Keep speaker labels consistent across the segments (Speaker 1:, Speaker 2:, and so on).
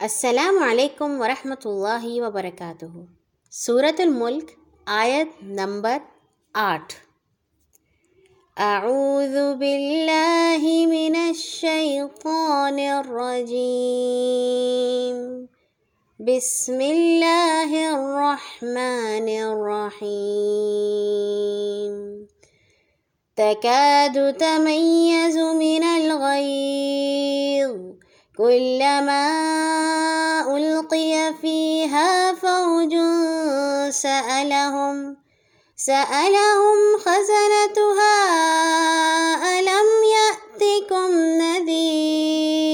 Speaker 1: السلام علیکم ورحمۃ اللہ وبرکاتہ۔ سورة الملک، آیت نمبر آٹھ۔ اعوذ باللہ من الشیطان الرجیم۔ بسم اللہ الرحمن الرحیم۔ تکاد تمیز من كلما ألقي فيها فوج سألهم سألهم خزنتها، ألم يأتكم نذير؟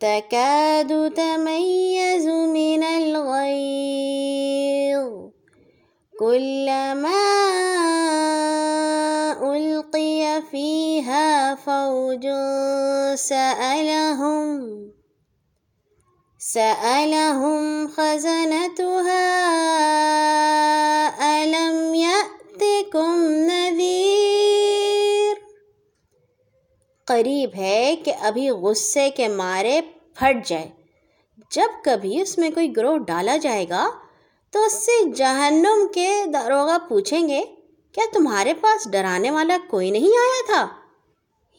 Speaker 1: تكاد تميز من الغيظ، كلما ألقي فيها فوج سألهم سألهم خزنتها ألم يأتكم نذير قریب ہے کہ ابھی غصے کے مارے پھٹ جائے۔ جب کبھی اس میں کوئی گروہ ڈالا جائے گا تو اس سے جہنم کے داروغہ پوچھیں گے۔ کیا تمہارے پاس ڈرانے والا کوئی نہیں آیا تھا؟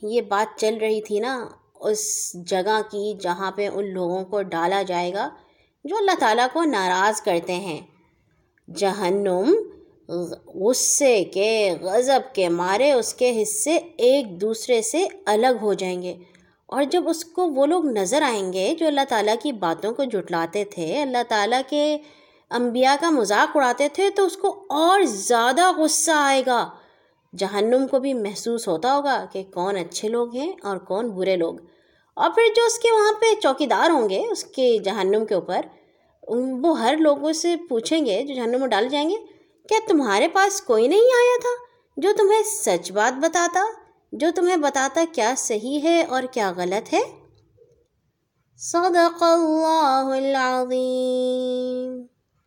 Speaker 1: یہ بات چل رہی تھی نا، اس جگہ کی جہاں پہ ان لوگوں کو ڈالا جائے گا، جو اللہ تعالیٰ کو ناراض کرتے ہیں۔ جہنم، غصے کے، غضب کے مارے اس کے حصے ایک دوسرے سے الگ ہو جائیں گے۔ اور جب اس کو وہ لوگ نظر آئیں گے جو اللہ تعالیٰ کی باتوں کو جھٹلاتے تھے، اللہ تعالیٰ کے انبیاء کا مذاق اڑاتے تھے تو اس کو اور زیادہ غصہ آئے گا۔ جہنم کو بھی محسوس ہوتا ہوگا کہ کون اچھے لوگ ہیں اور کون برے لوگ۔ اور پھر جو اس کے وہاں پہ چوکی دار ہوں گے، اس کے جہنم کے اوپر وہ ہر لوگوں سے پوچھیں گے جو جہنم میں ڈال جائیں گے، کیا تمہارے پاس کوئی نہیں آیا تھا جو تمہیں سچ بات بتاتا، جو تمہیں بتاتا کیا صحیح ہے اور کیا غلط ہے؟ صدق اللہ العظیم۔